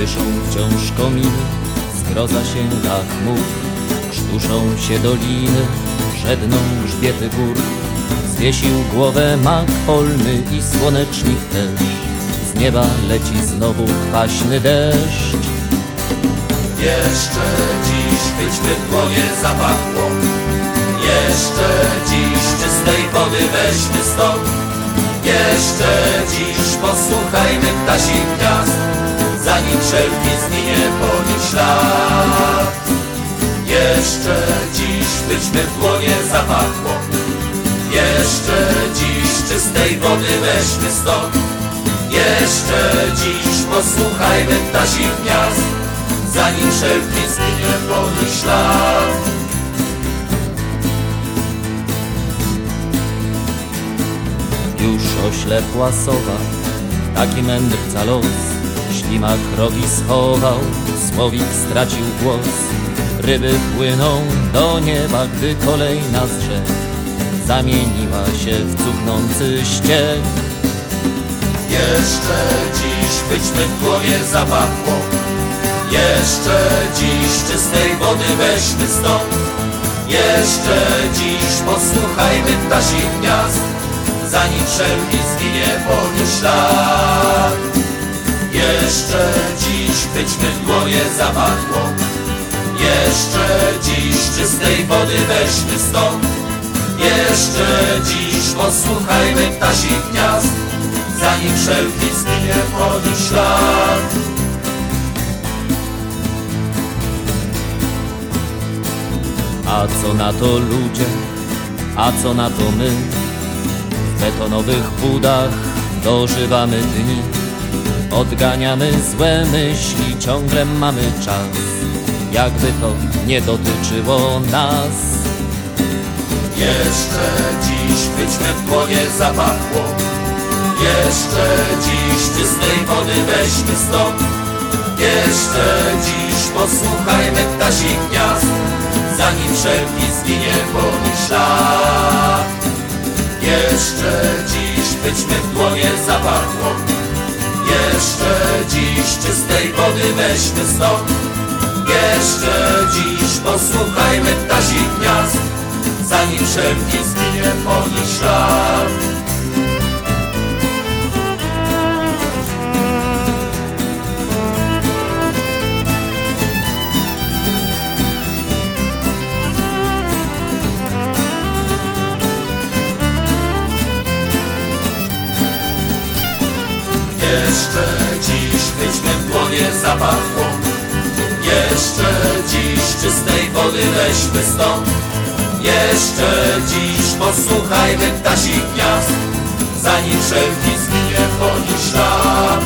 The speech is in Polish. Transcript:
Dyszą wciąż kominy, zgroza sięga chmur Krztuszą się doliny, żedną grzbiety gór. Zwiesił głowę mak polny i słonecznik też. Z nieba leci znowu kwaśny deszcz. Jeszcze dziś chyćmy w dłonie zapachło Jeszcze dziś czystej wody weźmy stąd Jeszcze dziś posłuchajmy ptasich gniazd Zanim wszelki zginie po nich ślad. Jeszcze dziś chwyćmy w dłonie zapachło Jeszcze dziś czystej wody weźmy stąd. Jeszcze dziś posłuchajmy ptasich gniazd Zanim wszelki zginie po nich ślad. Już oślepła sowa, taki mędrca los Ślimak rogi schował, słowik stracił głos. Ryby płyną do nieba, gdy kolejna z rzek Zamieniła się w cuchnący ściek. Jeszcze dziś chwyćmy w dłonie zapachło Jeszcze dziś czystej wody weźmy stąd. Jeszcze dziś posłuchajmy ptasich gniazd Zanim wszelki zginie po nich ślad Jeszcze dziś chwyćmy w dłonie zapachło Jeszcze dziś czystej wody weźmy stąd. Jeszcze dziś posłuchajmy ptasich gniazd Zanim wszelki zginie po nich ślad. A co na to ludzie, a co na to my? W betonowych budach dożywamy dni Odganiamy złe myśli, ciągle mamy czas. Jakby to nie dotyczyło nas. Jeszcze dziś chwyćmy w dłonie zapachło. Jeszcze dziś czystej wody weźmy stąd Jeszcze dziś posłuchajmy ptasich gniazd Zanim wszelki zginie nich ślad. Jeszcze dziś chwyćmy w dłonie zapachło Jeszcze dziś czystej wody weźmy stąd. Jeszcze dziś posłuchajmy ptasich gniazd Zanim wszelki zginie po nich ślad Jeszcze dziś w dłonie zapachło. Jeszcze dziś czystej wody weźmy stąd. Jeszcze dziś posłuchajmy ptasich gniazd Zanim wszelki zginie ślad